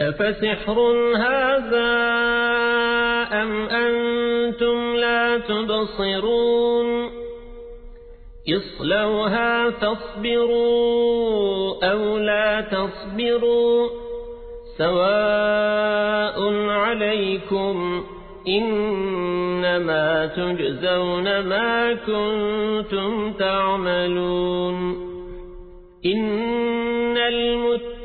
أفسحر هذا أم أنتم لا تبصرون اصلوها فاصبروا أو لا تصبروا سواء عليكم إنما تجزون ما كنتم تعملون إن المتقين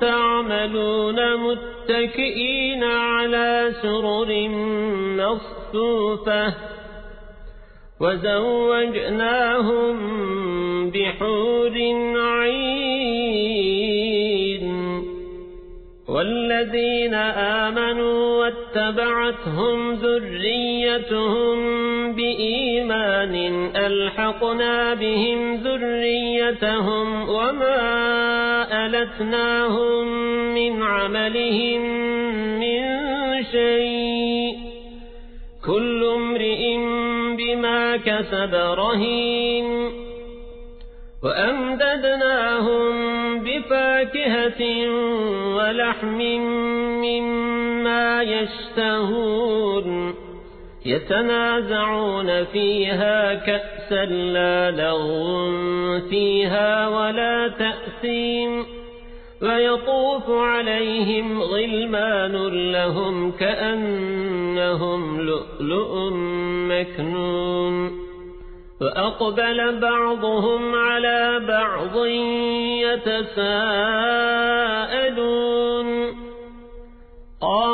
تعملون متكئين على سرر مصفوفة وزوجناهم بحور عين والذين آمنوا واتبعتهم ذريتهم بإيمان ألحقنا بهم ذريتهم وما ألتناهم من عملهم من شيء. كل امرئ بما كسب رهين. وأمددناهم بفاكهة ولحم مما يشتهون. يتنازعون فيها كأسا لا لغو فيها ولا تأثيم. ويطوف عليهم غلمان لهم كأنهم لؤلؤ مكنون. وأقبل بعضهم على بعض يتساءلون. قالوا